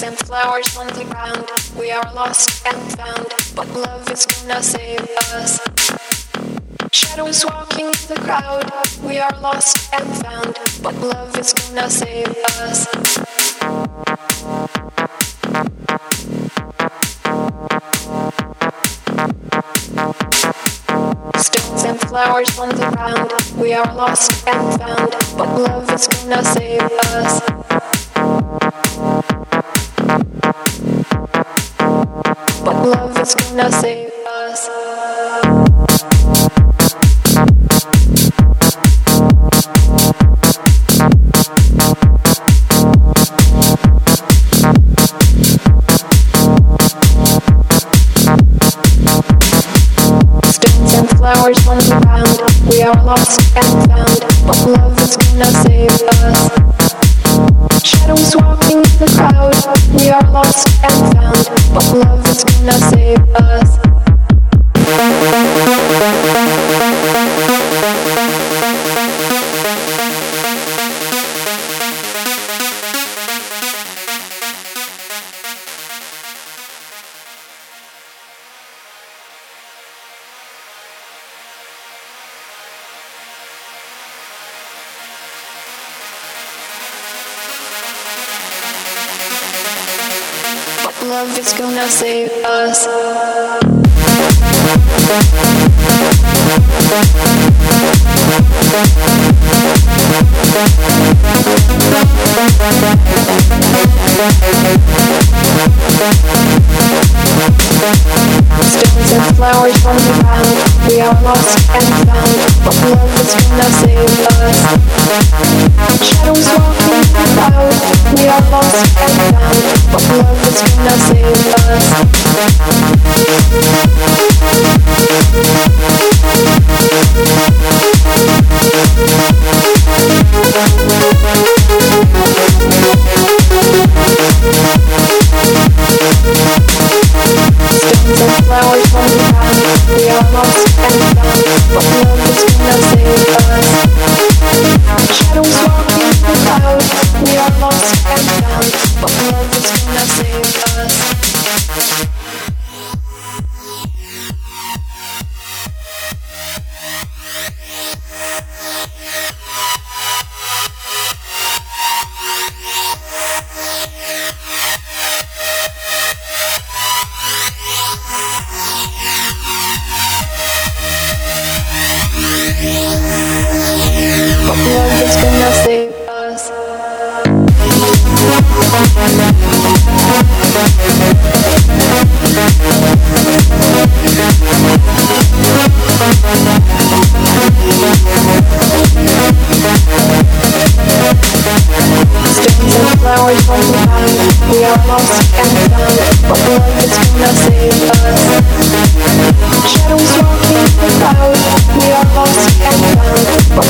Stones and flowers on the ground. We are lost and found, but love is gonna save us. Shadows walking in the crowd. We are lost and found, but love is gonna save us. Stones and flowers on the ground. We are lost and found, but love is gonna save us. Love is gonna save us. Flowers the. We are lost and found, love is gonna save us. Shadows walking the crowd. We are lost love is gonna save us. Stones and flowers on the ground. We are lost and found, but love is gonna save us. Shadows walking crowd. We are lost and found, flowers on the ground. We are lost and found, but love is gonna save We are lost and found, but love is gonna save us. And flowers on the ground. We are lost and found, but love is gonna save us. Shadows walking the crowd. We are lost and found, but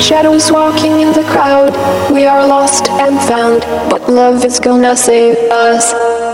Shadows walking in the crowd. We are lost and found, but love is gonna save us.